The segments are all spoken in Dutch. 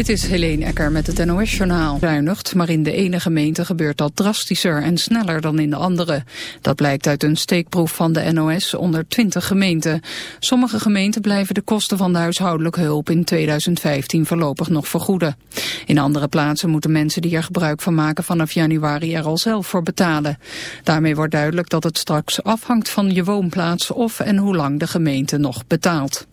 Dit is Helene Ecker met het NOS-journaal. Maar in de ene gemeente gebeurt dat drastischer en sneller dan in de andere. Dat blijkt uit een steekproef van de NOS onder 20 gemeenten. Sommige gemeenten blijven de kosten van de huishoudelijke hulp in 2015 voorlopig nog vergoeden. In andere plaatsen moeten mensen die er gebruik van maken vanaf januari er al zelf voor betalen. Daarmee wordt duidelijk dat het straks afhangt van je woonplaats of en hoe lang de gemeente nog betaalt.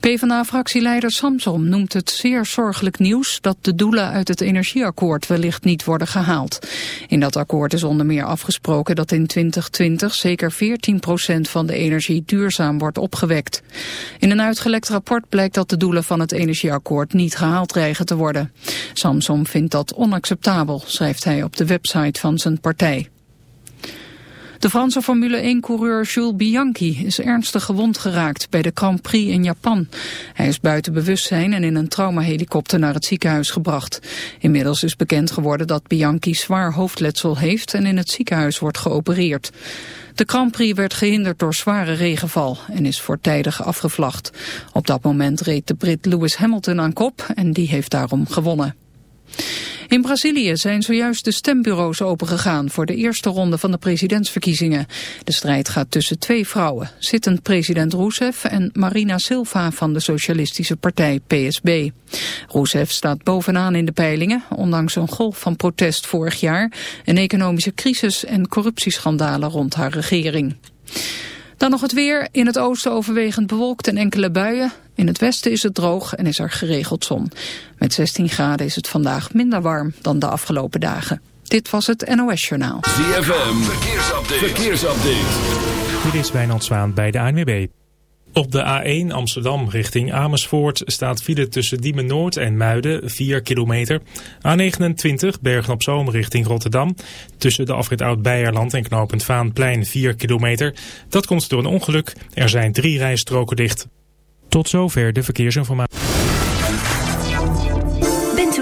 PvdA-fractieleider Samsom noemt het zeer zorgelijk nieuws dat de doelen uit het energieakkoord wellicht niet worden gehaald. In dat akkoord is onder meer afgesproken dat in 2020 zeker 14% van de energie duurzaam wordt opgewekt. In een uitgelekt rapport blijkt dat de doelen van het energieakkoord niet gehaald dreigen te worden. Samsom vindt dat onacceptabel, schrijft hij op de website van zijn partij. De Franse Formule 1-coureur Jules Bianchi is ernstig gewond geraakt bij de Grand Prix in Japan. Hij is buiten bewustzijn en in een traumahelikopter naar het ziekenhuis gebracht. Inmiddels is bekend geworden dat Bianchi zwaar hoofdletsel heeft en in het ziekenhuis wordt geopereerd. De Grand Prix werd gehinderd door zware regenval en is voortijdig afgevlacht. Op dat moment reed de Brit Lewis Hamilton aan kop en die heeft daarom gewonnen. In Brazilië zijn zojuist de stembureaus opengegaan voor de eerste ronde van de presidentsverkiezingen. De strijd gaat tussen twee vrouwen, zittend president Rousseff en Marina Silva van de socialistische partij PSB. Rousseff staat bovenaan in de peilingen, ondanks een golf van protest vorig jaar, een economische crisis en corruptieschandalen rond haar regering. Dan nog het weer. In het oosten overwegend bewolkt en enkele buien. In het westen is het droog en is er geregeld zon. Met 16 graden is het vandaag minder warm dan de afgelopen dagen. Dit was het NOS Journaal. ZFM, verkeersupdate. verkeersupdate. Dit is Wijnand Zwaan bij de ANWB. Op de A1 Amsterdam richting Amersfoort staat file tussen Diemen Noord en Muiden 4 kilometer. A29 Bergen op Zoom richting Rotterdam. Tussen de afrit Oud-Beierland en knooppunt Vaanplein 4 kilometer. Dat komt door een ongeluk. Er zijn drie rijstroken dicht. Tot zover de verkeersinformatie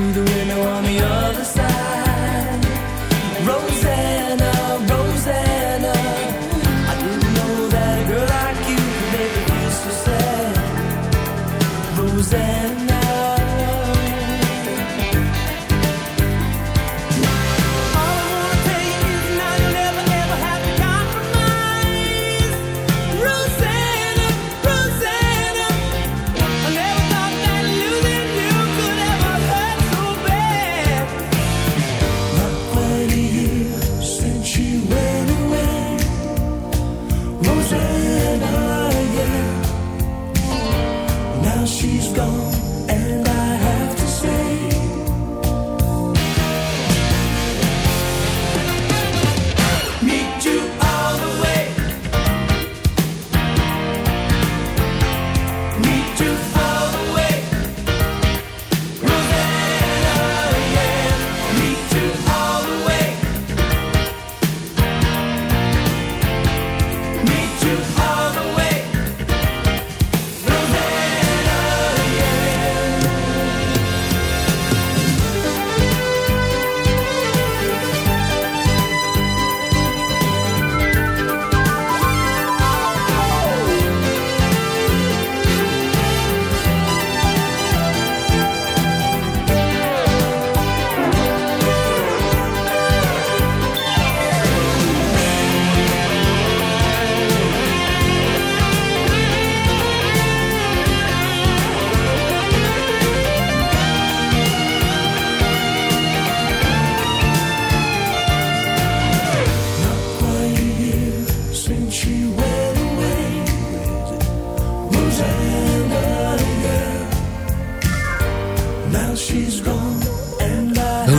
through the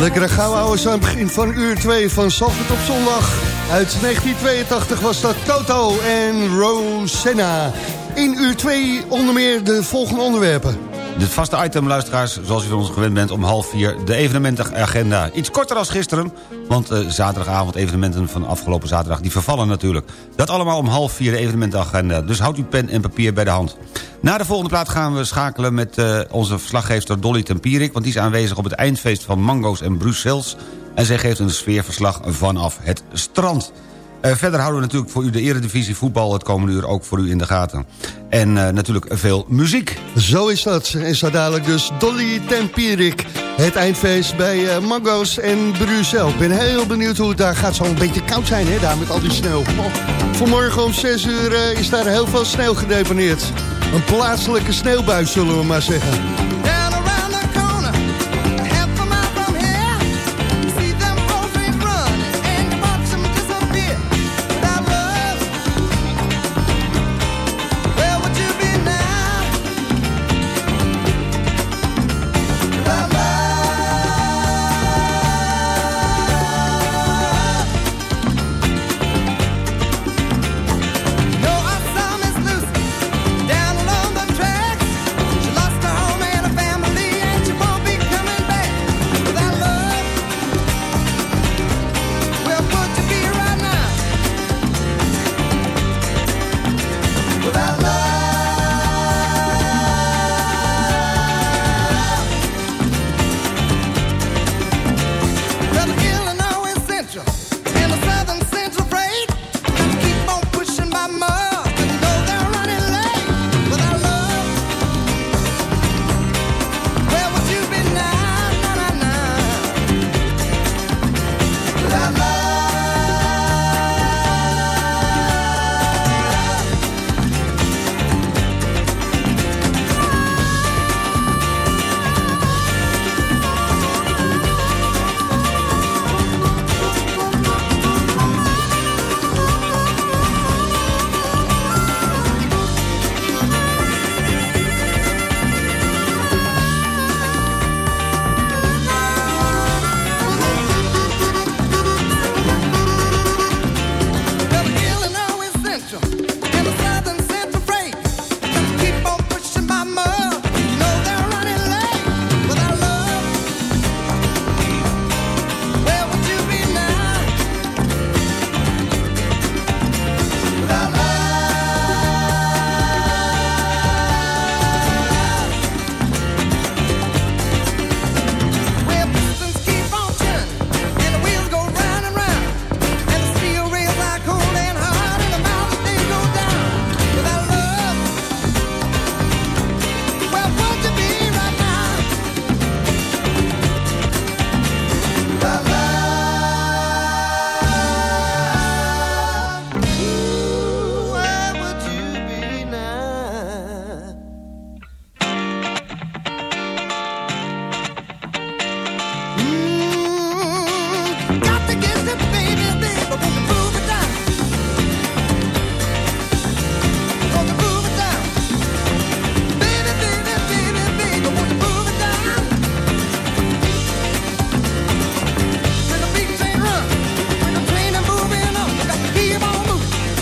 Lekkere gauw houden aan het begin van uur 2 van Zalvert op zondag. Uit 1982 was dat Toto en Rosanna. In uur 2 onder meer de volgende onderwerpen. Dit vaste item, luisteraars, zoals u van ons gewend bent... om half vier de evenementenagenda. Iets korter als gisteren, want uh, zaterdagavond evenementen van afgelopen zaterdag... die vervallen natuurlijk. Dat allemaal om half vier de evenementenagenda. Dus houd uw pen en papier bij de hand. Na de volgende plaat gaan we schakelen met uh, onze verslaggever Dolly Tempierik... want die is aanwezig op het eindfeest van Mango's en Brussels... en zij geeft een sfeerverslag vanaf het strand. Uh, verder houden we natuurlijk voor u de eredivisie voetbal... het komende uur ook voor u in de gaten. En uh, natuurlijk veel muziek. Zo is dat. En zo dadelijk dus Dolly Tempierik. Het eindfeest bij uh, Mango's en Brussel. Ik ben heel benieuwd hoe het daar gaat. Zo een beetje koud zijn, hè, daar met al die sneeuw. Oh. Vanmorgen om 6 uur is daar heel veel sneeuw gedeponeerd. Een plaatselijke sneeuwbui, zullen we maar zeggen.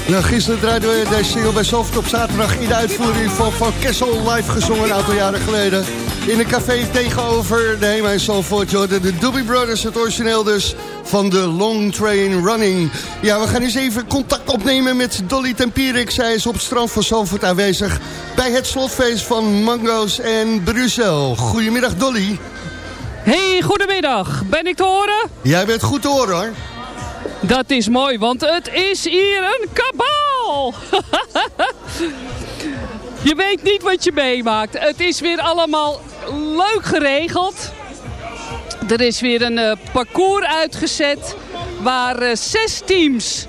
Nou, gisteren draaiden we deze single bij Soft op zaterdag... in de uitvoering van Van Kessel live gezongen een aantal jaren geleden. In een café tegenover de Hema in Salford. De Doobie Brothers, het origineel dus van de Long Train Running. Ja, we gaan eens even contact opnemen met Dolly Tempierik. Zij is op het strand van Salford aanwezig... bij het slotfeest van Mango's en Brussel. Goedemiddag, Dolly. Hey, goedemiddag. Ben ik te horen? Jij bent goed te horen, hoor. Dat is mooi, want het is hier een kabaal. je weet niet wat je meemaakt. Het is weer allemaal leuk geregeld. Er is weer een uh, parcours uitgezet waar uh, zes teams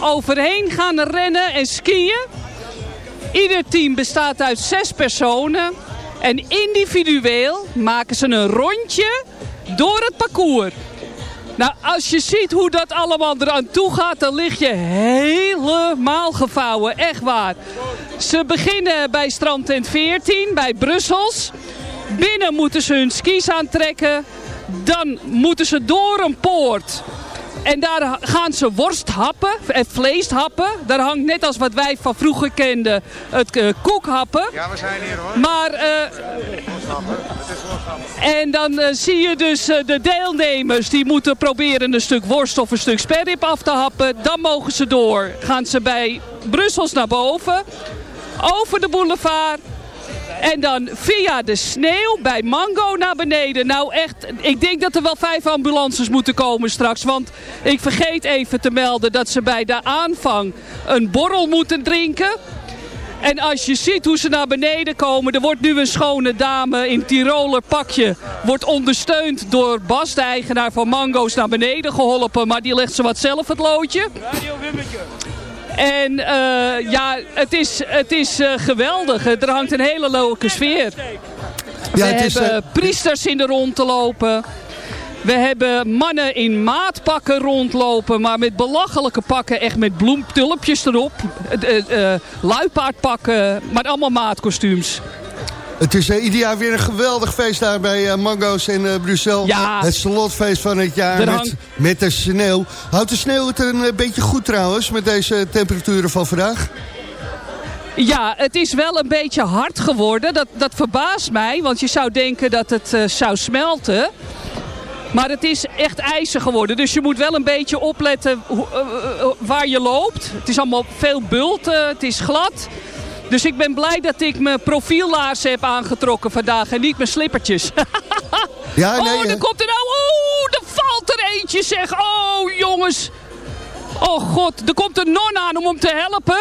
overheen gaan rennen en skiën. Ieder team bestaat uit zes personen. En individueel maken ze een rondje door het parcours. Nou, als je ziet hoe dat allemaal eraan toe gaat, dan lig je helemaal gevouwen. Echt waar. Ze beginnen bij strandtent 14, bij Brussels. Binnen moeten ze hun skis aantrekken. Dan moeten ze door een poort. En daar gaan ze worst happen, en vlees happen. Daar hangt net als wat wij van vroeger kenden, het uh, koekhappen. Ja, we zijn hier hoor. Maar, uh, en dan uh, zie je dus de deelnemers, die moeten proberen een stuk worst of een stuk sperrip af te happen. Dan mogen ze door. Gaan ze bij Brussels naar boven, over de boulevard. En dan via de sneeuw bij Mango naar beneden. Nou echt, ik denk dat er wel vijf ambulances moeten komen straks. Want ik vergeet even te melden dat ze bij de aanvang een borrel moeten drinken. En als je ziet hoe ze naar beneden komen. Er wordt nu een schone dame in Tiroler pakje. Wordt ondersteund door Bas, de eigenaar van Mango's, naar beneden geholpen. Maar die legt ze wat zelf het loodje. En uh, ja, het is, het is uh, geweldig. Er hangt een hele leuke sfeer. We hebben is, uh... priesters in de rond te lopen. We hebben mannen in maatpakken rondlopen, maar met belachelijke pakken, echt met bloemtulpjes erop. Uh, luipaardpakken, maar allemaal maatkostuums. Het is uh, ieder jaar weer een geweldig feest daar bij uh, Mango's in uh, Brussel. Ja. Het slotfeest van het jaar met, met de sneeuw. Houdt de sneeuw het een beetje goed trouwens met deze temperaturen van vandaag? Ja, het is wel een beetje hard geworden. Dat, dat verbaast mij, want je zou denken dat het zou smelten. Maar het is echt ijzer geworden. Dus je moet wel een beetje opletten waar je loopt. Het is allemaal veel bulten, het is glad. Dus ik ben blij dat ik mijn profiellaarzen heb aangetrokken vandaag en niet mijn slippertjes. ja, nee, oh, dan komt er nou... Oh, er valt er eentje zeg. Oh, jongens. Oh god, er komt een non aan om hem te helpen.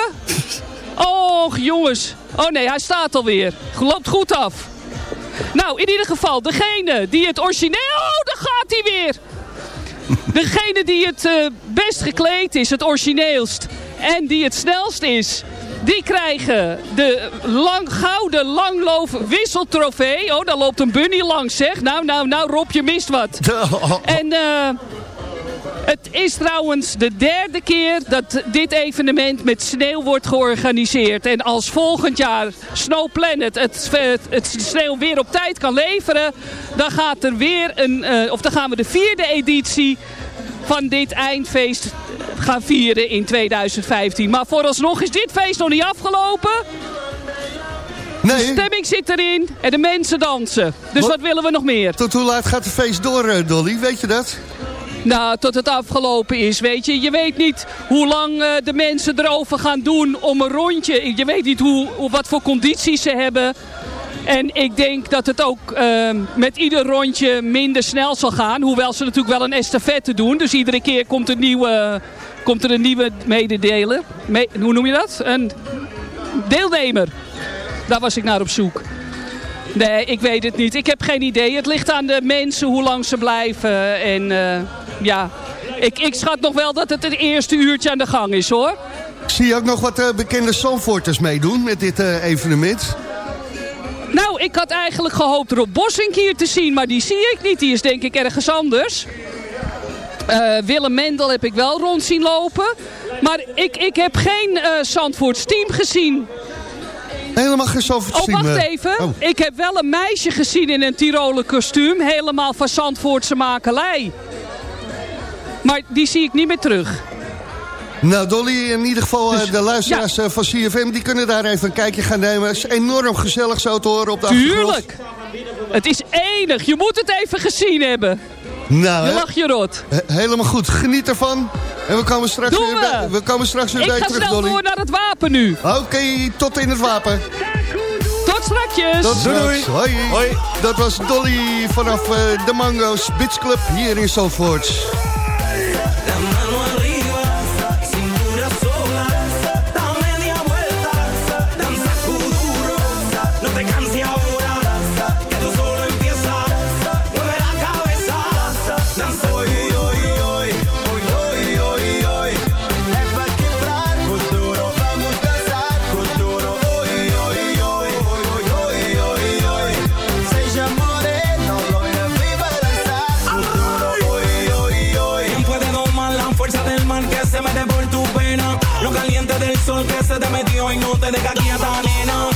Oh, jongens. Oh nee, hij staat alweer. Loopt goed af. Nou, in ieder geval, degene die het origineel... Oh, daar gaat hij weer. Degene die het uh, best gekleed is, het origineelst... en die het snelst is... Die krijgen de lang, gouden langloof wisseltrofee. Oh, daar loopt een bunny langs, zeg. Nou, nou, nou, Rob, je mist wat. En uh, het is trouwens de derde keer dat dit evenement met sneeuw wordt georganiseerd. En als volgend jaar Snow Planet het, het, het sneeuw weer op tijd kan leveren... dan gaat er weer een, uh, of dan gaan we de vierde editie van dit eindfeest gaan vieren in 2015. Maar vooralsnog is dit feest nog niet afgelopen. Nee. De stemming zit erin en de mensen dansen. Dus wat, wat willen we nog meer? Tot hoe laat gaat het feest door, Dolly? Weet je dat? Nou, tot het afgelopen is, weet je. Je weet niet hoe lang uh, de mensen erover gaan doen om een rondje. Je weet niet hoe, wat voor condities ze hebben. En ik denk dat het ook uh, met ieder rondje minder snel zal gaan. Hoewel ze natuurlijk wel een estafette doen. Dus iedere keer komt, een nieuwe, komt er een nieuwe mededeler. Me, hoe noem je dat? Een deelnemer. Daar was ik naar op zoek. Nee, ik weet het niet. Ik heb geen idee. Het ligt aan de mensen hoe lang ze blijven. En uh, ja, ik, ik schat nog wel dat het het eerste uurtje aan de gang is hoor. Zie je ook nog wat uh, bekende Zandvoorters meedoen met dit uh, evenement? Nou, ik had eigenlijk gehoopt Rob Bossink hier te zien, maar die zie ik niet. Die is denk ik ergens anders. Uh, Willem Mendel heb ik wel rond zien lopen. Maar ik, ik heb geen uh, Zandvoorts team gezien. Helemaal geen Zandvoorts team? Oh, wacht even. Oh. Ik heb wel een meisje gezien in een Tiroler kostuum. Helemaal van Zandvoortse makelij. Maar die zie ik niet meer terug. Nou, Dolly, in ieder geval dus, de luisteraars ja. van CFM... die kunnen daar even een kijkje gaan nemen. Het is enorm gezellig zo te horen op de Tuurlijk! Het is enig. Je moet het even gezien hebben. Nou, je lach je rot. Helemaal goed. Geniet ervan. En we komen straks Doen weer, we. Bij, we komen straks weer Ik bij ga terug, snel Dolly. door naar het wapen nu. Oké, okay, tot in het wapen. Tot strakjes. Tot straks. Doei. Hoi. Hoi. Dat was Dolly vanaf uh, de Mango's Beach Club hier in Zandvoort. Metió y no te deja quieta, nena.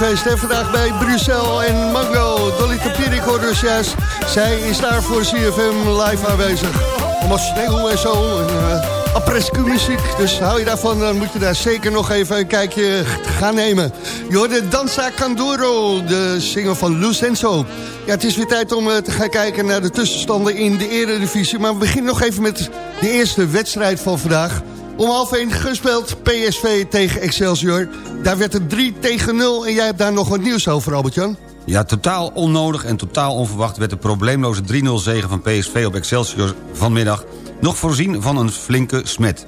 Eindfeest hè? vandaag bij Brussel en Mango. Dolly Tapirik hoorde dus juist. Zij is daar voor CFM live aanwezig. Allemaal sneeuw en zo. En, Aprescu muziek. Dus hou je daarvan, dan moet je daar zeker nog even een kijkje gaan nemen. Je hoorde Danza Canduro, de single van Lucenzo. Ja, het is weer tijd om uh, te gaan kijken naar de tussenstanden in de eredivisie. Maar we beginnen nog even met de eerste wedstrijd van vandaag. Om half 1 gespeeld PSV tegen Excelsior. Daar werd het 3 tegen 0 en jij hebt daar nog wat nieuws over, Albert-Jan. Ja, totaal onnodig en totaal onverwacht werd de probleemloze 3-0 zegen van PSV op Excelsior vanmiddag nog voorzien van een flinke smet.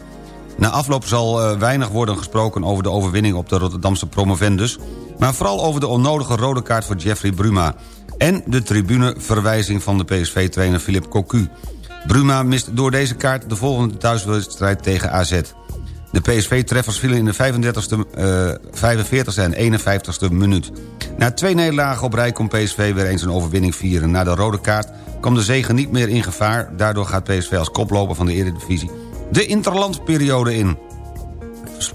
Na afloop zal uh, weinig worden gesproken over de overwinning op de Rotterdamse promovendus... maar vooral over de onnodige rode kaart voor Jeffrey Bruma... en de tribuneverwijzing van de PSV-trainer Philippe Cocu. Bruma mist door deze kaart de volgende thuiswedstrijd tegen AZ. De PSV-treffers vielen in de 35e, uh, 45e en 51e minuut. Na twee nederlagen op rij kon PSV weer eens een overwinning vieren. Na de rode kaart kwam de zegen niet meer in gevaar. Daardoor gaat PSV als koploper van de Eredivisie de interlandperiode in.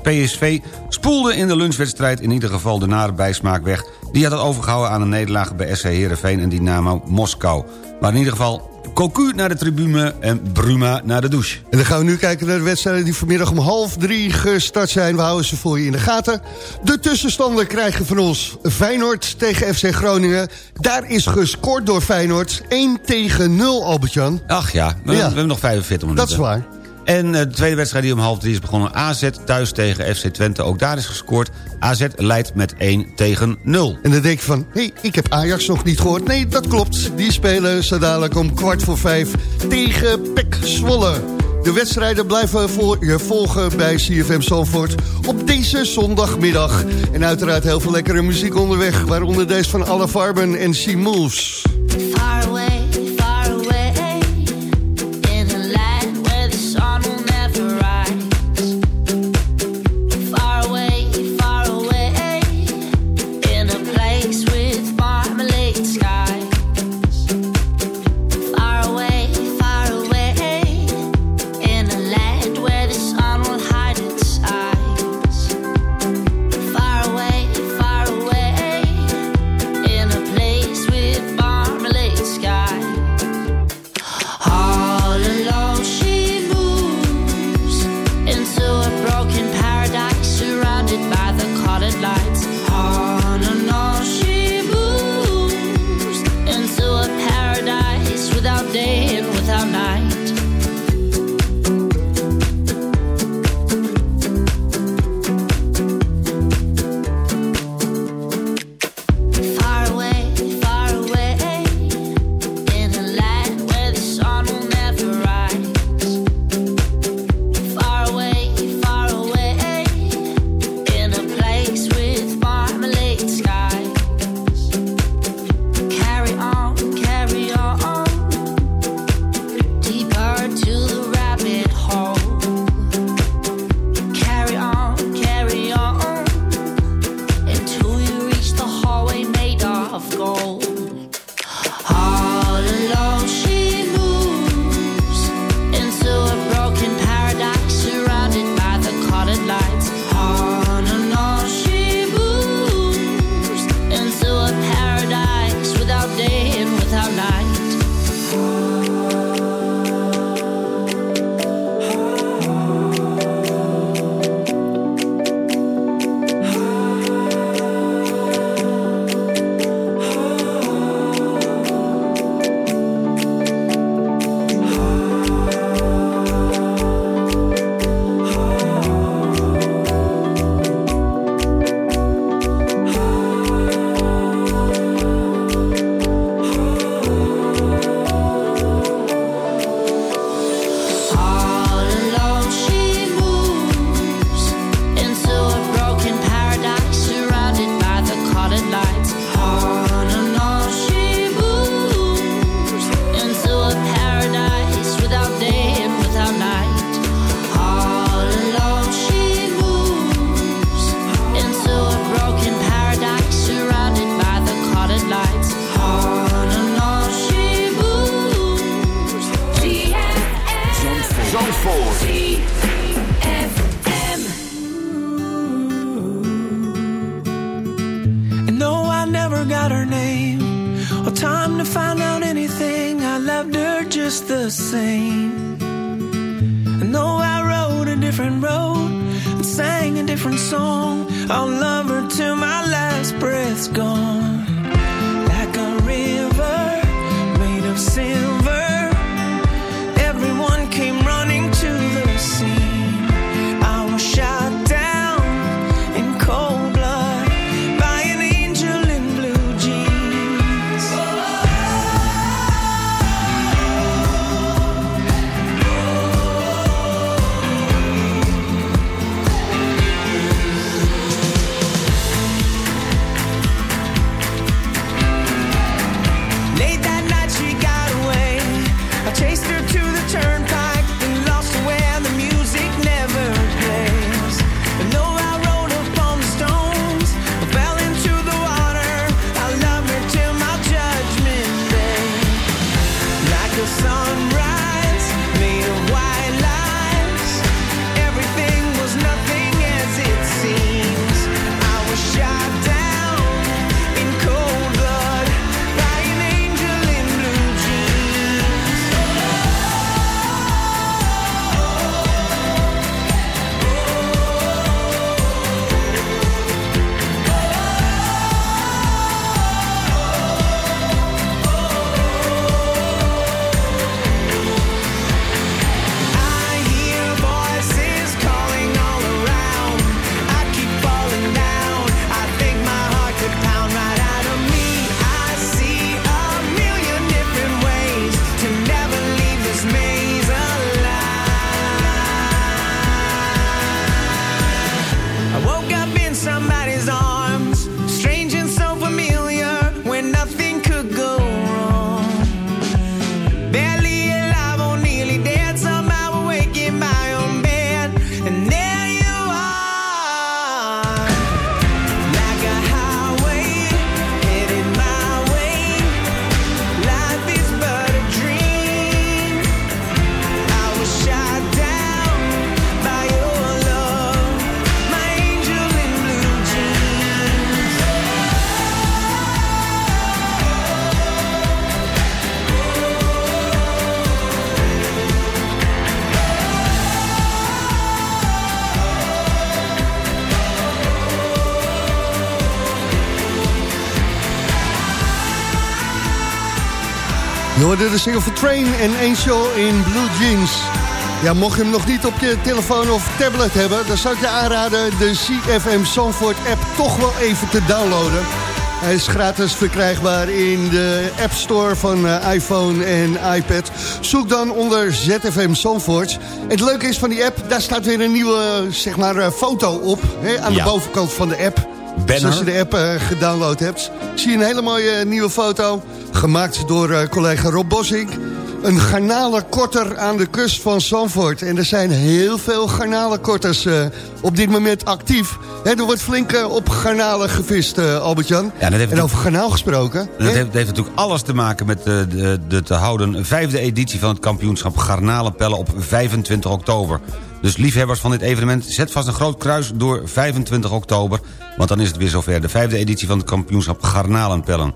PSV spoelde in de lunchwedstrijd in ieder geval de nare bijsmaak weg... die had het overgehouden aan een nederlaag bij SC Heerenveen en Dynamo Moskou. Maar in ieder geval Cocu naar de tribune en Bruma naar de douche. En dan gaan we nu kijken naar de wedstrijden die vanmiddag om half drie gestart zijn. We houden ze voor je in de gaten. De tussenstanden krijgen van ons Feyenoord tegen FC Groningen. Daar is gescoord door Feyenoord. 1 tegen 0, Albert-Jan. Ach ja, we, ja. we hebben nog 45 minuten. Dat is waar. En de tweede wedstrijd die om half drie is begonnen. AZ thuis tegen FC Twente. Ook daar is gescoord. AZ leidt met 1 tegen 0. En dan denk je van, hé, hey, ik heb Ajax nog niet gehoord. Nee, dat klopt. Die spelen zo dadelijk om kwart voor vijf tegen Pek Zwolle. De wedstrijden blijven voor je volgen bij CFM Zandvoort op deze zondagmiddag. En uiteraard heel veel lekkere muziek onderweg. Waaronder deze van Alle Farben en She Moves. Far away. Hoorde de single van Train en Angel in Blue Jeans. Ja, mocht je hem nog niet op je telefoon of tablet hebben... dan zou ik je aanraden de CFM Zandvoort app toch wel even te downloaden. Hij is gratis verkrijgbaar in de App Store van eh, iPhone en iPad. Zoek dan onder ZFM Zandvoort. Het leuke is van die app, daar staat weer een nieuwe zeg maar, eh, foto op... Hè, aan Ja. de bovenkant van de app. Banner. Dus als je de app eh, gedownload hebt, zie je een hele mooie nieuwe foto. Gemaakt door eh, collega Rob Bossink. Een garnalenkorter aan de kust van Zandvoort. En er zijn heel veel garnalenkorters eh, op dit moment actief. Hè, er wordt flink eh, op garnalen gevist, Albert-Jan. Ja, en over garnaal gesproken. Dat heeft, dat heeft natuurlijk alles te maken met de, de, de te houden vijfde editie van het kampioenschap Garnalenpellen op 25 oktober. Dus liefhebbers van dit evenement, zet vast een groot kruis door 25 oktober. Want dan is het weer zover, de vijfde editie van het kampioenschap Garnalenpellen.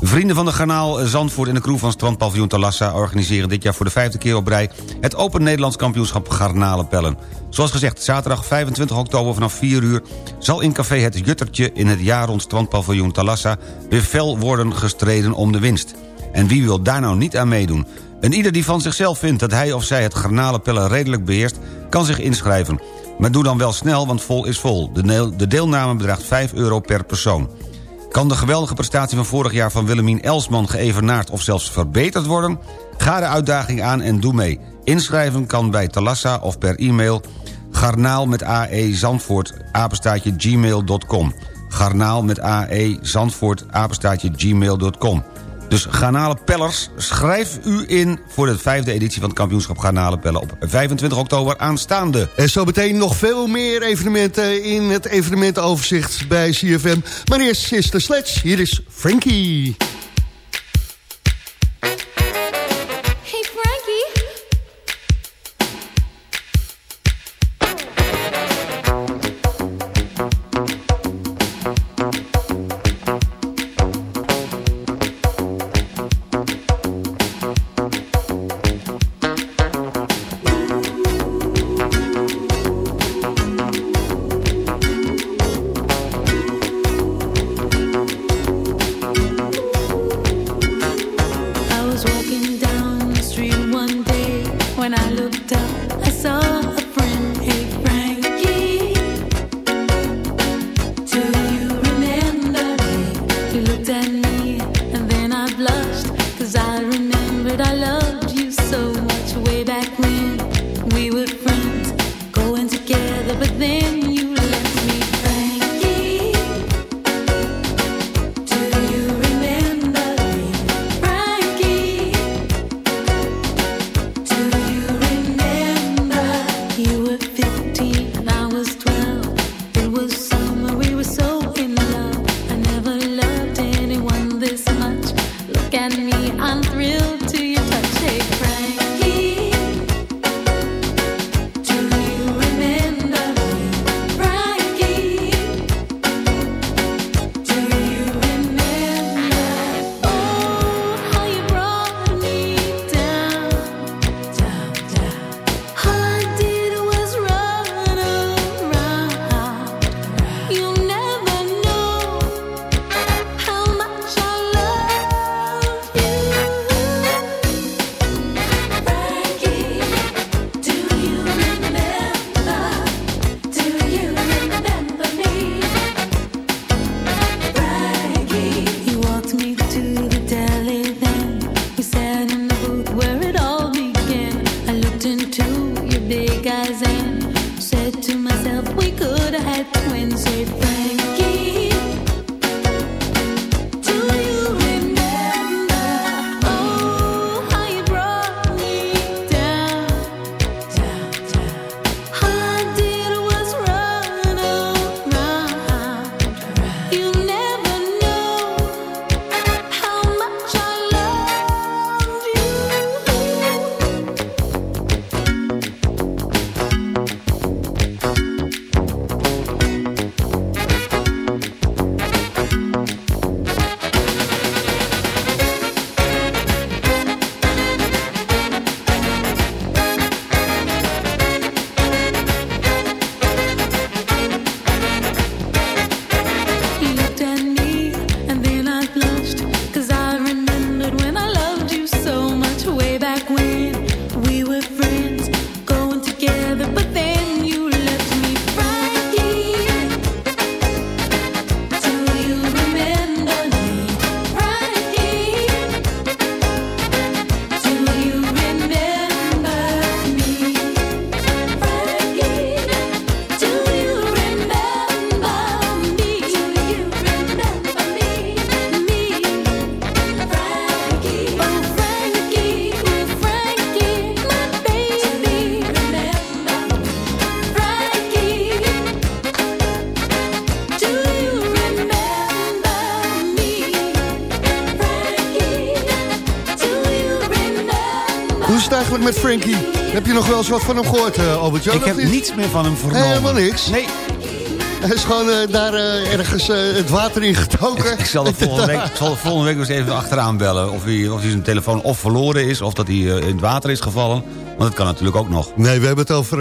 Vrienden van de Garnaal Zandvoort en de crew van strandpaviljoen Talassa... organiseren dit jaar voor de vijfde keer op rij... het Open Nederlands kampioenschap Garnalenpellen. Zoals gezegd, zaterdag 25 oktober vanaf 4 uur... zal in café Het Juttertje in het jaar rond strandpaviljoen Talassa... weer fel worden gestreden om de winst. En wie wil daar nou niet aan meedoen? En ieder die van zichzelf vindt dat hij of zij het garnalenpellen redelijk beheerst... kan zich inschrijven. Maar doe dan wel snel, want vol is vol. De deelname bedraagt 5 euro per persoon. Kan de geweldige prestatie van vorig jaar van Willemien Elsman geëvenaard of zelfs verbeterd worden? Ga de uitdaging aan en doe mee. Inschrijven kan bij Talassa of per e-mail garnaal met ae zandvoort apenstaatje gmail.com. Garnaal met ae zandvoort apenstaatje gmail.com. Dus garnalenpellers, schrijf u in voor de vijfde editie van het kampioenschap garnalenpellen op 25 oktober aanstaande. En zo meteen nog veel meer evenementen in het evenementenoverzicht bij CFM. Maar eerst Sister Sledge, hier is Frankie. Wel eens wat van hem gehoord, eh, Albert-Jan? Ik heb niet? niets meer van hem vernomen. Helemaal niks? Nee. Hij is gewoon eh, daar eh, ergens het water in getoken. Ik zal, er volgende week, ik zal er volgende week eens even achteraan bellen. Of hij, of hij zijn telefoon of verloren is, of dat hij in het water is gevallen. Want dat kan natuurlijk ook nog. Nee, we hebben het over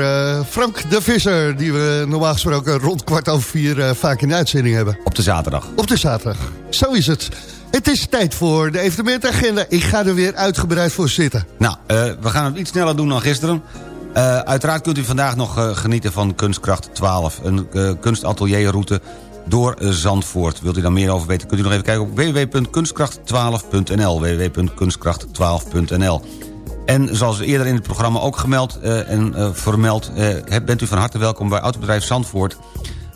Frank de Visser... die we normaal gesproken rond kwart over vier vaak in de uitzending hebben. Op de zaterdag. Op de zaterdag. Zo is het. Het is tijd voor de evenementagenda. Ik ga er weer uitgebreid voor zitten. Nou, eh, we gaan het iets sneller doen dan gisteren. Eh, uiteraard kunt u vandaag nog eh, genieten van Kunstkracht 12. Een kunstatelierroute door Zandvoort. Wilt u daar meer over weten, kunt u nog even kijken op www.kunstkracht12.nl www.kunstkracht12.nl En zoals eerder in het programma ook gemeld en vermeld... bent u van harte welkom bij Autobedrijf Zandvoort...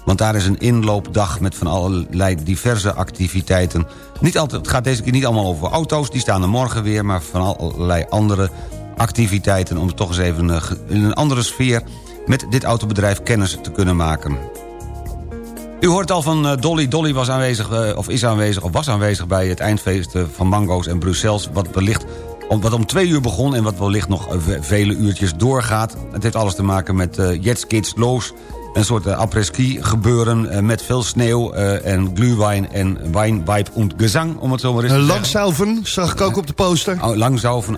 Want daar is een inloopdag met van allerlei diverse activiteiten. Niet altijd, het gaat deze keer niet allemaal over auto's, die staan er morgen weer... maar van allerlei andere activiteiten... om toch eens even in een andere sfeer met dit autobedrijf kennis te kunnen maken. U hoort al van Dolly. Dolly was aanwezig, of is aanwezig, of was aanwezig... bij het eindfeest van Mango's en Brussels... wat wellicht wat om twee uur begon en wat wellicht nog vele uurtjes doorgaat. Het heeft alles te maken met uh, jetskits, loos een soort uh, apres-ski gebeuren uh, met veel sneeuw uh, en glühwein en wijnweib und gezang, om het zo maar eens te zeggen. Langsauven, zag ik ook op de poster. Oh, Langsauven.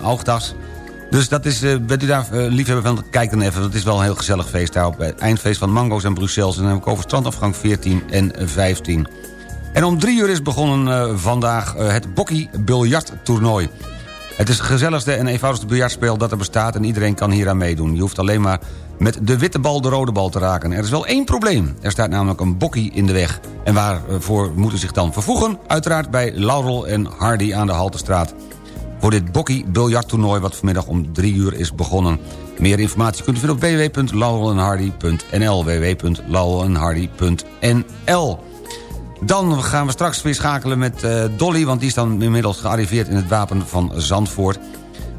Dus dat is, bent u daar liefhebber van, kijk dan even. Dat is wel een heel gezellig feest daar op het eindfeest van Mango's en Brussels. En dan heb ik over strandafgang 14 en 15. En om drie uur is begonnen vandaag het Bokkie biljarttoernooi. Het is het gezelligste en eenvoudigste biljartspel dat er bestaat... en iedereen kan hier aan meedoen. Je hoeft alleen maar met de witte bal de rode bal te raken. Er is wel één probleem. Er staat namelijk een bokkie in de weg. En waarvoor moeten zich dan vervoegen? Uiteraard bij Laurel en Hardy aan de Haltestraat. Voor dit bokkie biljarttoernooi wat vanmiddag om drie uur is begonnen. Meer informatie kunt u vinden op www.laurelenhardy.nl www.laurelenhardy.nl Dan gaan we straks weer schakelen met uh, Dolly... want die is dan inmiddels gearriveerd in het wapen van Zandvoort.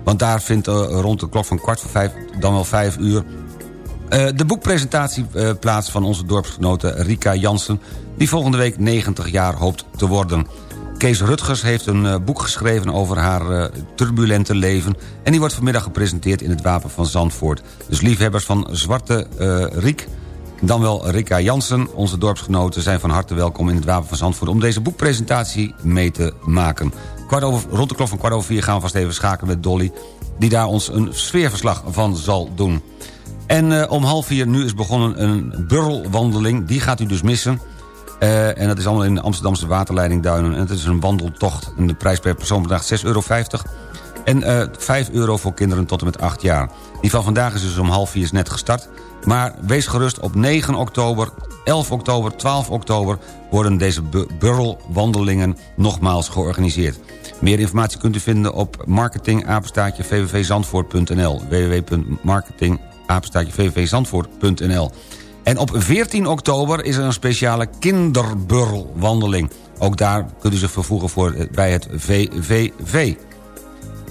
Want daar vindt uh, rond de klok van kwart voor vijf, dan wel vijf uur... Uh, de boekpresentatie plaats van onze dorpsgenote Rika Jansen... die volgende week 90 jaar hoopt te worden. Kees Rutgers heeft een boek geschreven over haar turbulente leven... en die wordt vanmiddag gepresenteerd in het Wapen van Zandvoort. Dus liefhebbers van Zwarte Riek dan wel Rika Jansen, onze dorpsgenoten... zijn van harte welkom in het Wapen van Zandvoort... om deze boekpresentatie mee te maken. Kwart over, rond de klok van kwart over vier gaan we vast even schakelen met Dolly... die daar ons een sfeerverslag van zal doen. En uh, om half vier nu is begonnen een burrelwandeling. Die gaat u dus missen. Uh, en dat is allemaal in de Amsterdamse waterleiding Duinen. En het is een wandeltocht. En de prijs per persoon bedraagt 6,50 euro. En uh, 5 euro voor kinderen tot en met 8 jaar. Die van vandaag is dus om half vier is net gestart. Maar wees gerust, op 9 oktober, 11 oktober, 12 oktober... worden deze burrelwandelingen nogmaals georganiseerd. Meer informatie kunt u vinden op marketingapenstaatje-vvvzandvoort.nl www.marketingapenstaatje-vvvzandvoort.nl En op 14 oktober is er een speciale kinderburrelwandeling. Ook daar kunt u zich vervoegen voor, eh, bij het VVV.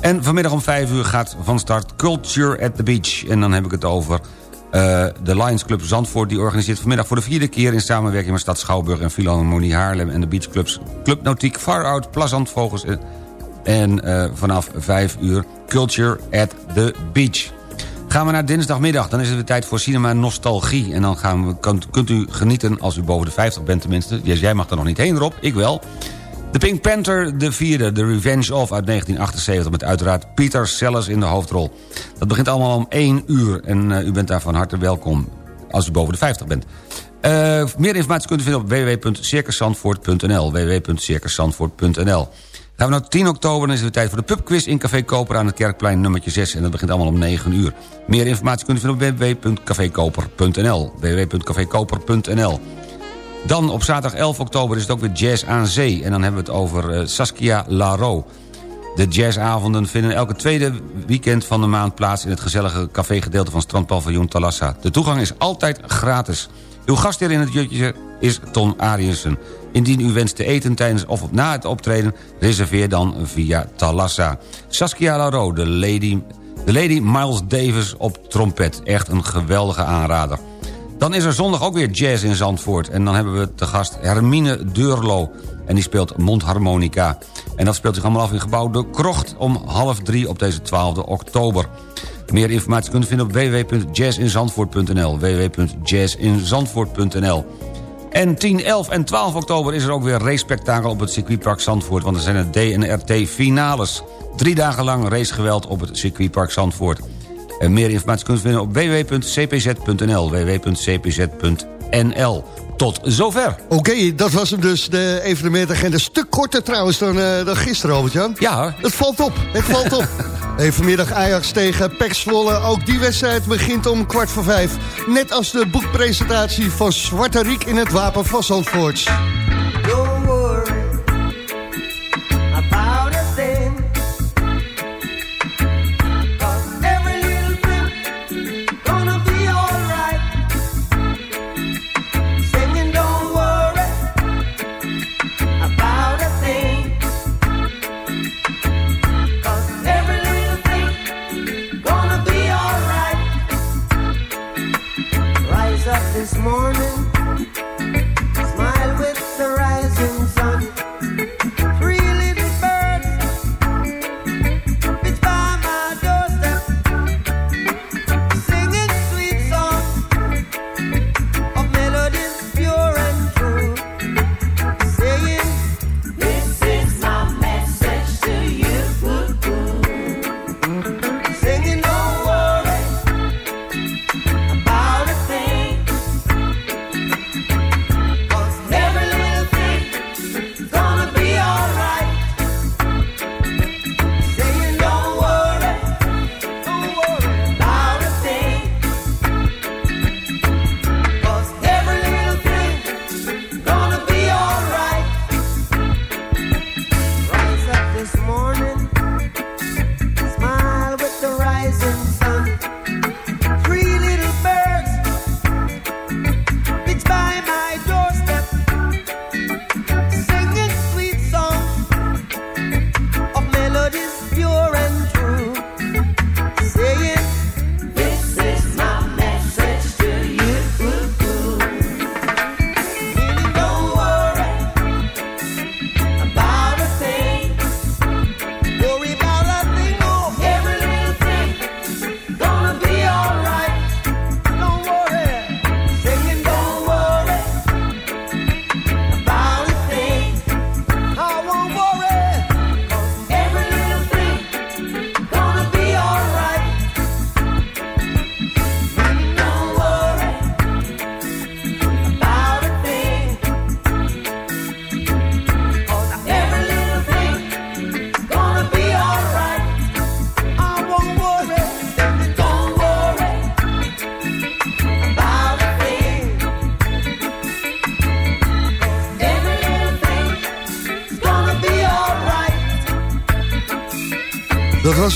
En vanmiddag om 5 uur gaat van start Culture at the Beach. En dan heb ik het over uh, de Lions Club Zandvoort die organiseert vanmiddag voor de vierde keer... in samenwerking met Stad Schouwburg en Philharmonie Haarlem... en de beachclubs Club Nautiek, Far Out, Plazant Vogels... en, uh, vanaf 5 uur Culture at the Beach. Gaan we naar dinsdagmiddag, dan is het weer tijd voor Cinema Nostalgie. En dan gaan we, kunt, kunt u genieten, als u boven de 50 bent tenminste... Yes, jij mag er nog niet heen, Rob, ik wel... De Pink Panther, de vierde, The Revenge of uit 1978... met uiteraard Peter Sellers in de hoofdrol. Dat begint allemaal om 1 uur en uh, u bent daar van harte welkom... als u boven de 50 bent. Uh, meer informatie kunt u vinden op www.circuszandvoort.nl www.circuszandvoort.nl Gaan we naar 10 oktober, dan is het tijd voor de pubquiz in Café Koper aan het Kerkplein nummertje 6. En dat begint allemaal om 9 uur. Meer informatie kunt u vinden op www.cafekoper.nl www.cafekoper.nl dan op zaterdag 11 oktober is het ook weer Jazz aan Zee. En dan hebben we het over uh, Saskia Laro. De jazzavonden vinden elke tweede weekend van de maand plaats... in het gezellige cafégedeelte van strandpaviljoen Talassa. De toegang is altijd gratis. Uw gastheer in het jutje is Ton Ariensen. Indien u wenst te eten tijdens of na het optreden... reserveer dan via Talassa. Saskia Laro, de lady, de lady Miles Davis op trompet. Echt een geweldige aanrader. Dan is er zondag ook weer jazz in Zandvoort. En dan hebben we te gast Hermine Deurlo. En die speelt mondharmonica. En dat speelt zich allemaal af in gebouw De Krocht... om half drie op deze 12 oktober. Meer informatie kunt u vinden op www.jazzinzandvoort.nl www.jazzinzandvoort.nl En 10, 11 en 12 oktober is er ook weer racespektakel op het circuitpark Zandvoort... want er zijn het DNRT finales. Drie dagen lang racegeweld op het circuitpark Zandvoort. En meer informatie kunt u vinden op www.cpz.nl. www.cpz.nl. Tot zover. Oké, dat was hem dus, de evenementagenda. Stuk korter trouwens dan, uh, dan gisteren, Albert-Jan. Ja. Het valt op, het valt op. Evenmiddag Ajax tegen Pek Zwolle. Ook die wedstrijd begint om kwart voor vijf. Net als de boekpresentatie van Zwarte Riek in het Wapen van Zandvoort.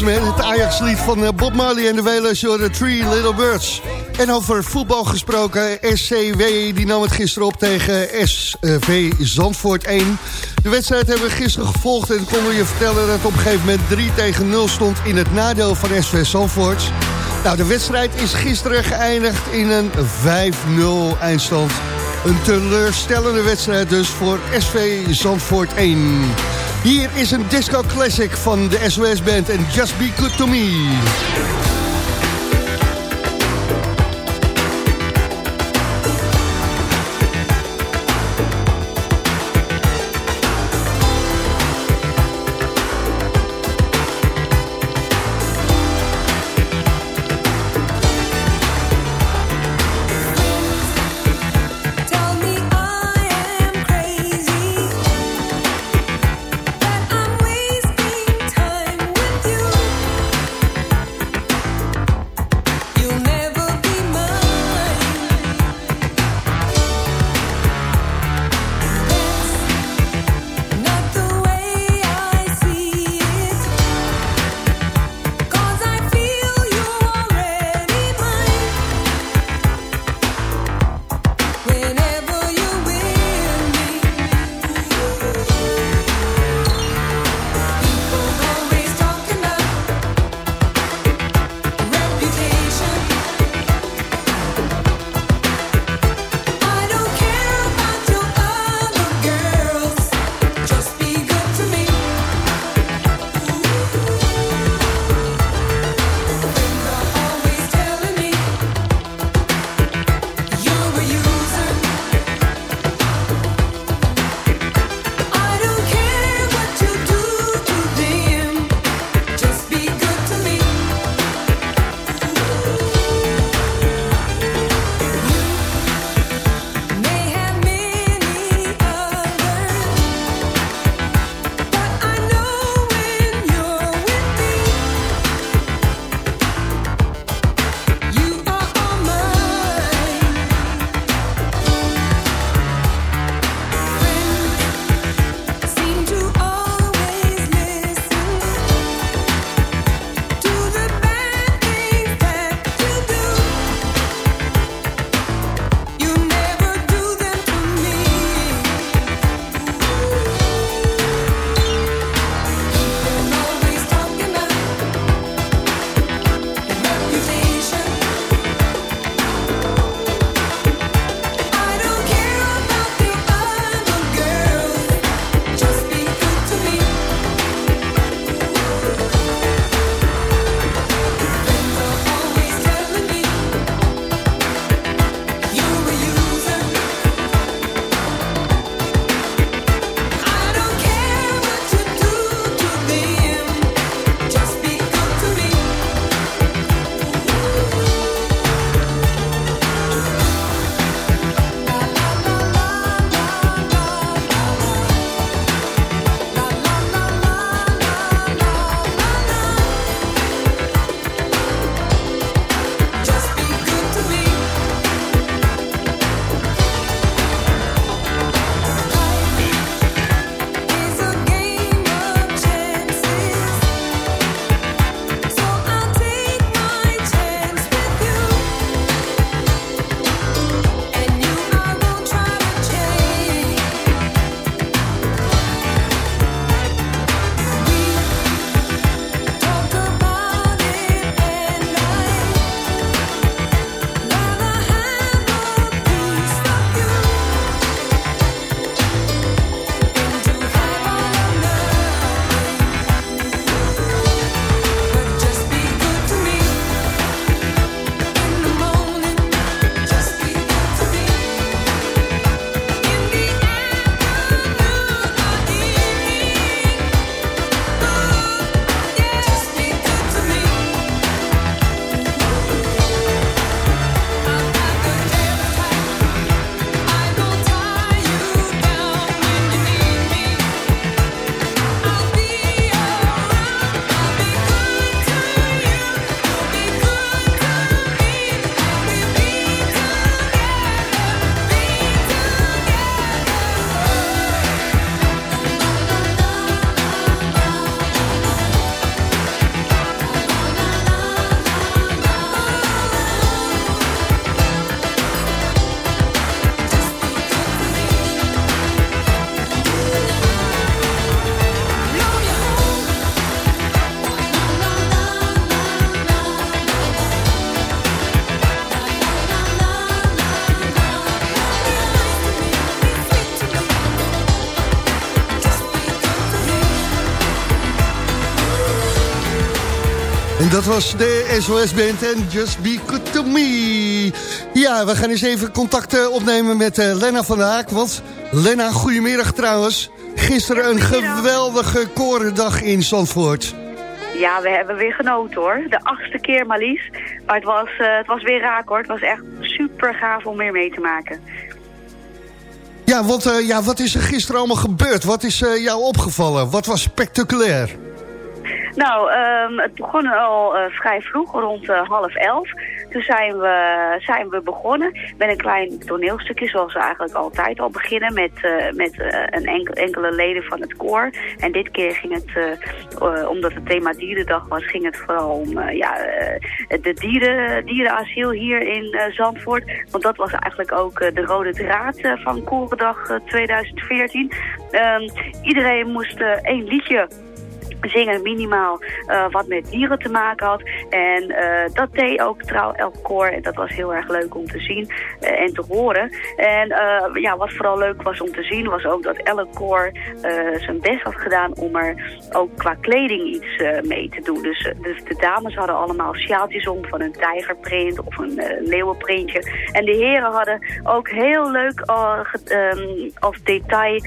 Met het Ajax-lied van eh, Bob Marley en de Wailers, de Three Little Birds. En over voetbal gesproken, SCW die nam het gisteren op tegen SV Zandvoort 1. De wedstrijd hebben we gisteren gevolgd en konden we je vertellen dat op een gegeven moment 3 tegen 0 stond in het nadeel van SV Zandvoort. Nou, de wedstrijd is gisteren geëindigd in een 5-0 eindstand. Een teleurstellende wedstrijd dus voor SV Zandvoort 1. Hier is een disco classic van de SOS Band en Just Be Good To Me. Dat was de SOS-band en Just Be Good To Me. Ja, we gaan eens even contact eh, opnemen met uh, Lena van der Haak. Want Lena, goedemiddag trouwens. Gisteren een geweldige korendag in Zandvoort. Ja, we hebben weer genoten hoor. De achtste keer maar liefst. Maar het was, uh, het was weer raak hoor. Het was echt super gaaf om weer mee te maken. Ja, want uh, ja, wat is er gisteren allemaal gebeurd? Wat is uh, jou opgevallen? Wat was spectaculair? Nou, um, het begon al uh, vrij vroeg, rond half elf. Toen zijn we, zijn we begonnen met een klein toneelstukje, zoals we eigenlijk altijd al beginnen, met, uh, met een enkel, enkele leden van het koor. En dit keer ging het, omdat het thema dierendag was, ging het vooral om ja, de dieren, dierenasiel hier in Zandvoort. Want dat was eigenlijk ook de rode draad van Korendag 2014. Um, iedereen moest één liedje zingen minimaal uh, wat met dieren te maken had. En uh, dat deed ook trouw elk koor. En dat was heel erg leuk om te zien uh, en te horen. En ja, wat vooral leuk was om te zien was ook dat elk koor zijn best had gedaan om er ook qua kleding iets mee te doen. Dus, dus, de dames hadden allemaal sjaaltjes om van een tijgerprint of een leeuwenprintje. En de heren hadden ook heel leuk als detail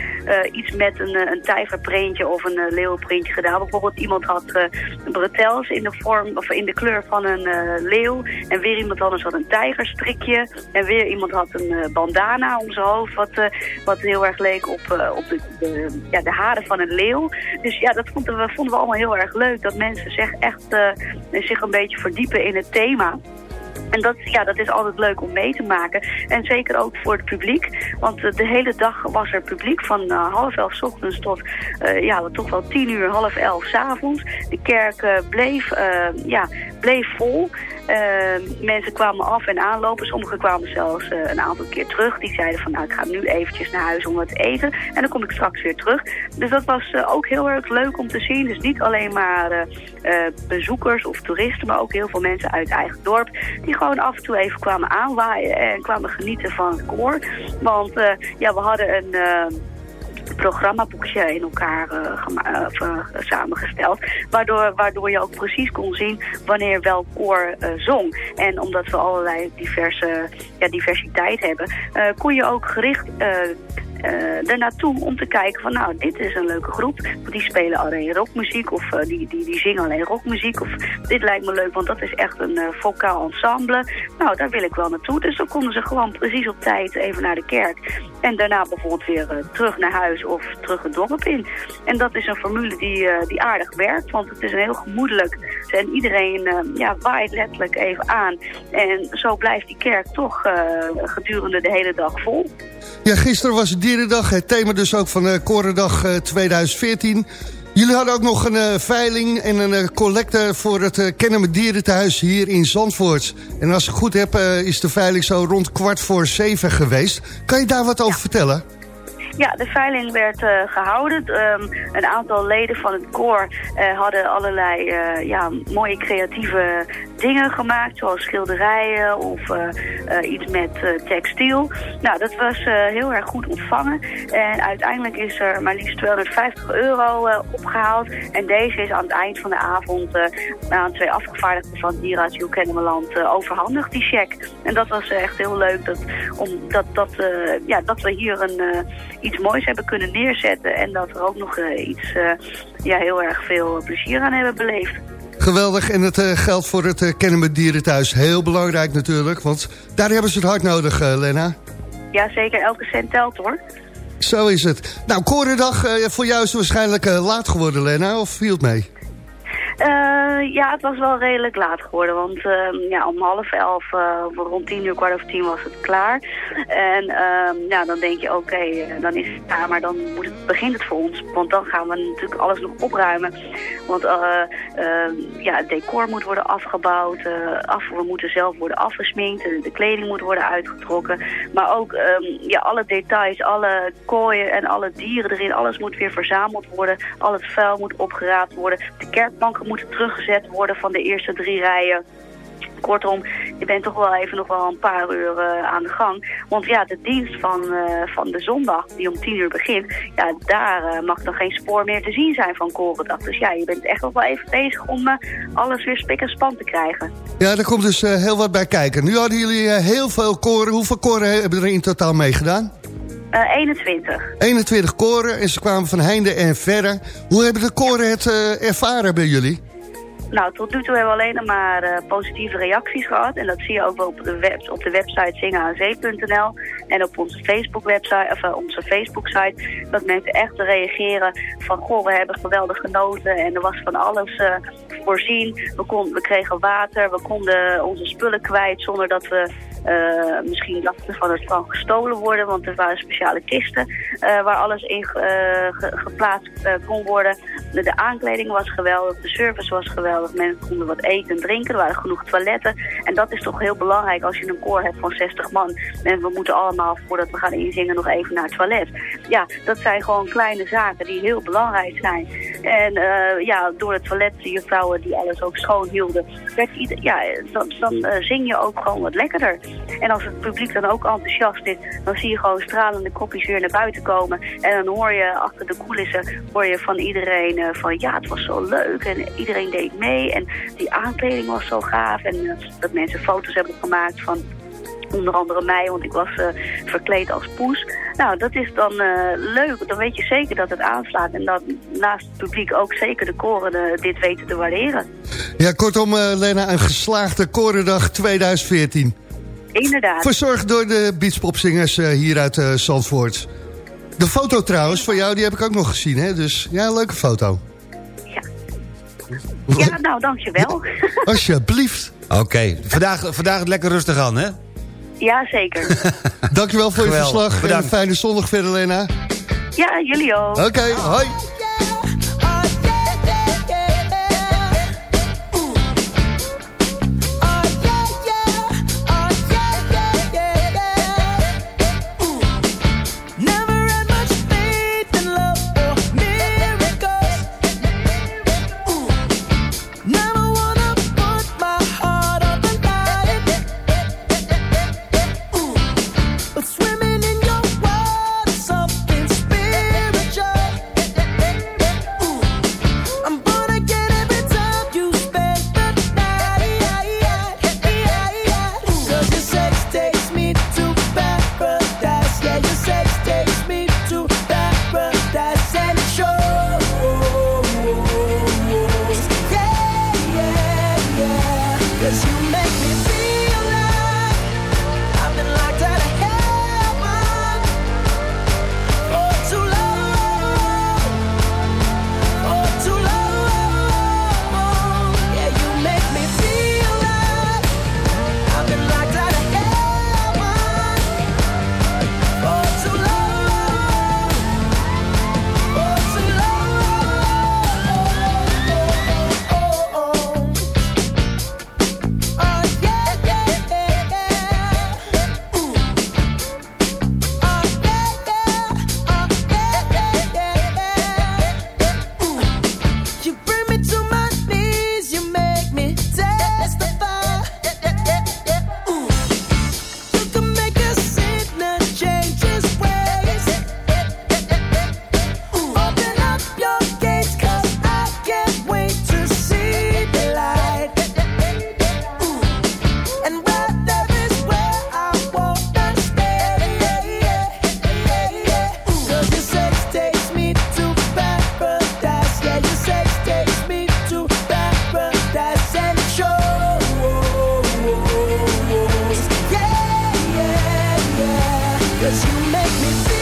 iets met een, een tijgerprintje of een leeuwenprintje gedaan bijvoorbeeld iemand had uh, bretels in de vorm of in de kleur van een uh, leeuw. En weer iemand anders had een tijgerstrikje. En weer iemand had een uh, bandana om zijn hoofd. Wat, wat heel erg leek op, op de, de, ja, de haren van een leeuw. Dus ja, dat vonden we, vonden we allemaal heel erg leuk. Dat mensen zich echt zich een beetje verdiepen in het thema. En dat, ja, dat is altijd leuk om mee te maken. En zeker ook voor het publiek. Want uh, de hele dag was er publiek van uh, half elf s ochtends tot uh, ja, toch wel tien uur, half elf s avonds. De kerk bleef, ja, bleef vol. Uh, mensen kwamen af en aanlopen. Sommigen kwamen zelfs uh, een aantal keer terug. Die zeiden van nou ik ga nu eventjes naar huis om wat te eten. En dan kom ik straks weer terug. Dus dat was uh, ook heel erg leuk om te zien. Dus niet alleen maar bezoekers of toeristen. Maar ook heel veel mensen uit eigen dorp. Die gewoon af en toe even kwamen aanwaaien. En kwamen genieten van het koor. Want ja we hadden een programmaboekje in elkaar uh, uh, samengesteld. Waardoor, waardoor je ook precies kon zien wanneer welk koor zong. En omdat we allerlei diverse, ja, diversiteit hebben, kon je ook gericht uh, er naartoe om te kijken van nou, dit is een leuke groep. Die spelen alleen rockmuziek of uh, die, die, die zingen alleen rockmuziek. Of dit lijkt me leuk, want dat is echt een uh, vocaal ensemble. Nou, daar wil ik wel naartoe. Dus dan konden ze gewoon precies op tijd even naar de kerk. En daarna bijvoorbeeld weer terug naar huis of terug het dorp in. En dat is een formule die, die aardig werkt, want het is heel gemoedelijk. En iedereen ja, waait letterlijk even aan. En zo blijft die kerk toch gedurende de hele dag vol. Ja, gisteren was het Dierendag. Het thema dus ook van uh, Korendag uh, 2014. Jullie hadden ook nog een uh, veiling en een uh, collecte voor het uh, Kennen Dierentehuis hier in Zandvoort. En als ik goed heb, is de veiling zo rond kwart voor zeven geweest. Kan je daar wat over vertellen? Ja, de veiling werd uh, gehouden. Um, een aantal leden van het koor uh, hadden allerlei uh, ja, mooie creatieve dingen gemaakt, zoals schilderijen of iets met textiel. Nou, dat was heel erg goed ontvangen. En uiteindelijk is er maar liefst 250 euro opgehaald. En deze is aan het eind van de avond aan twee afgevaardigden van Dierasiel Kennemerland overhandigd, die check. En dat was echt heel leuk dat, om, dat, dat, ja, dat we hier een iets moois hebben kunnen neerzetten. En dat we ook nog uh, iets uh, ja, heel erg veel plezier aan hebben beleefd. Geweldig. En het uh, geldt voor het Kennen met Dieren thuis. Heel belangrijk natuurlijk. Want daar hebben ze het hard nodig, Lena. Ja, zeker. Elke cent telt hoor. Zo is het. Nou, Korendag voor jou is waarschijnlijk laat geworden, Lena. Of viel het mee? Uh, ja, het was wel redelijk laat geworden. Want uh, ja, om half elf, uh, rond tien uur, kwart over tien was het klaar. En ja, dan denk je, oké, okay, dan is het klaar. Maar dan moet het, begint het voor ons. Want dan gaan we natuurlijk alles nog opruimen. Want ja, het decor moet worden afgebouwd. af, we moeten zelf worden afgesminkt. De kleding moet worden uitgetrokken. Maar ook ja, alle details, alle kooien en alle dieren erin. Alles moet weer verzameld worden. Al het vuil moet opgeraapt worden. De kerkbanken moeten teruggezet worden van de eerste drie rijen. Kortom, je bent toch wel even nog wel een paar uur eh, aan de gang. Want ja, de dienst van, eh, van de zondag, die om tien uur begint, ja, daar eh, mag dan geen spoor meer te zien zijn van Korendag. Dus ja, je bent echt nog wel even bezig om alles weer spik en span te krijgen. Ja, daar komt dus heel wat bij kijken. Nu hadden jullie heel veel koren. Hoeveel koren hebben er in totaal meegedaan? Eh 21. 21 koren en ze kwamen van heinde en verre. Hoe hebben de koren het eh, ervaren bij jullie? Nou, tot nu toe hebben we alleen maar eh, positieve reacties gehad. En dat zie je ook wel op de, web, op de website zingenazee.nl. En op onze Facebook website, of onze Facebook site. Dat mensen echt reageren van, goh, we hebben geweldig genoten. En er was van alles voorzien. We, kon, we kregen water, we konden onze spullen kwijt zonder dat we eh, misschien dachten van het kan gestolen worden. Want er waren speciale kisten eh, waar alles in eh, ge- geplaatst kon worden. De, aankleding was geweldig, de service was geweldig. Mensen konden wat eten en drinken, er waren genoeg toiletten. En dat is toch heel belangrijk als je een koor hebt van 60 man. En we moeten allemaal, voordat we gaan inzingen, nog even naar het toilet. Ja, dat zijn gewoon kleine zaken die heel belangrijk zijn. En ja, door het toilet, die vrouwen die alles ook schoon hielden, werd ieder, ja, dan, dan zing je ook gewoon wat lekkerder. En als het publiek dan ook enthousiast is, dan zie je gewoon stralende kopjes weer naar buiten komen. En dan hoor je achter de coulissen hoor je van iedereen eh, van ja, het was zo leuk en iedereen deed mee. En die aankleding was zo gaaf. En dat mensen foto's hebben gemaakt van onder andere mij, want ik was eh, verkleed als poes. Nou, dat is dan eh, leuk. Dan weet je zeker dat het aanslaat. En dat naast het publiek ook zeker de koren dit weten te waarderen. Ja, kortom, Lena, een geslaagde korendag 2014. Inderdaad. Verzorgd door de beachpopzingers eh, hier uit eh, Zandvoort. De foto trouwens van jou, die heb ik ook nog gezien, hè? Dus ja, leuke foto. Ja, nou, dankjewel. Alsjeblieft. Oké, vandaag, vandaag het lekker rustig aan, hè? ja, zeker. Dankjewel voor je verslag. En bedankt. een fijne zondag verder, Lena. Ja, jullie ook. Oké, hoi. make me feel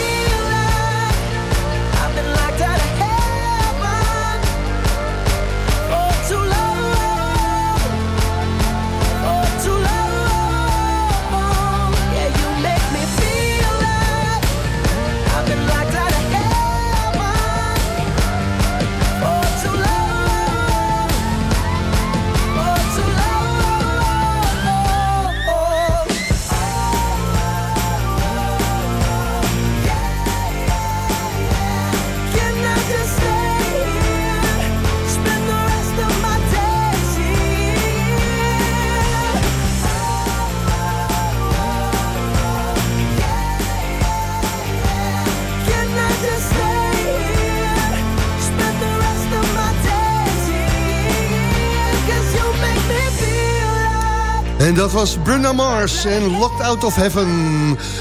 dat was Bruno Mars en Locked Out of Heaven.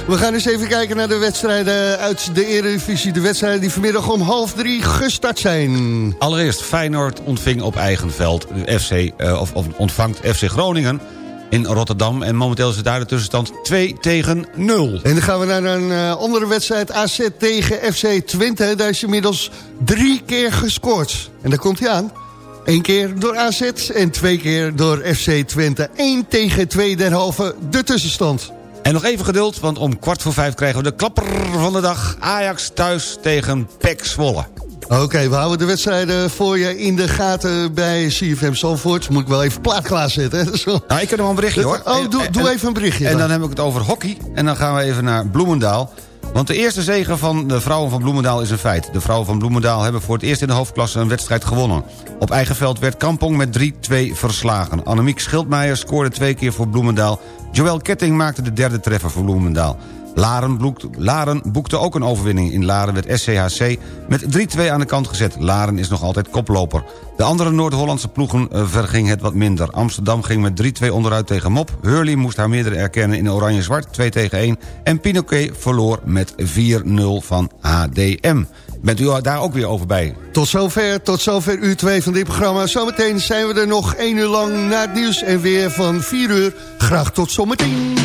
We gaan eens even kijken naar de wedstrijden uit de Eredivisie. De wedstrijden die vanmiddag om half drie gestart zijn. Allereerst Feyenoord ontving op eigen veld FC, eh, of, of ontvangt FC Groningen in Rotterdam. En momenteel is het daar de tussenstand 2 tegen 0. En dan gaan we naar een eh, andere wedstrijd. AZ tegen FC Twente. Daar is inmiddels drie keer gescoord. En daar komt hij aan. Eén keer door AZ en twee keer door FC Twente. 1 tegen 2 derhalve de tussenstand. En nog even geduld, want om kwart voor vijf krijgen we de klapper van de dag. Ajax thuis tegen PEC Zwolle. Oké, we houden de wedstrijden voor je in de gaten bij CFM Zandvoort. Moet ik wel even plaat klaarzetten. Zo. Nou, ik heb nog een berichtje hoor. Oh, doe, doe en- even een berichtje. En dan. dan heb ik het over hockey. En dan gaan we even naar Bloemendaal. Want de eerste zege van de vrouwen van Bloemendaal is een feit. De vrouwen van Bloemendaal hebben voor het eerst in de hoofdklasse een wedstrijd gewonnen. Op eigen veld werd Kampong met 3-2 verslagen. Annemiek Schildmeijer scoorde twee keer voor Bloemendaal. Joël Ketting maakte de derde treffer voor Bloemendaal. Laren, boekte, Laren boekte ook een overwinning. In Laren werd SCHC met 3-2 aan de kant gezet. Laren is nog altijd koploper. De andere Noord-Hollandse ploegen eh, verging het wat minder. Amsterdam ging met 3-2 onderuit tegen Mop. Hurley moest haar meerdere erkennen in oranje-zwart, 2 tegen 1. En Pinoquet verloor met 4-0 van HDM. Bent u daar ook weer over bij? Tot zover, tot zover uur 2 van dit programma. Zometeen zijn we er nog één uur lang na het nieuws en weer van 4 uur. Graag tot zometeen.